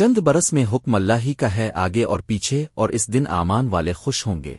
چند برس میں حکم اللہ ہی کا ہے آگے اور پیچھے اور اس دن آمان والے خوش ہوں گے۔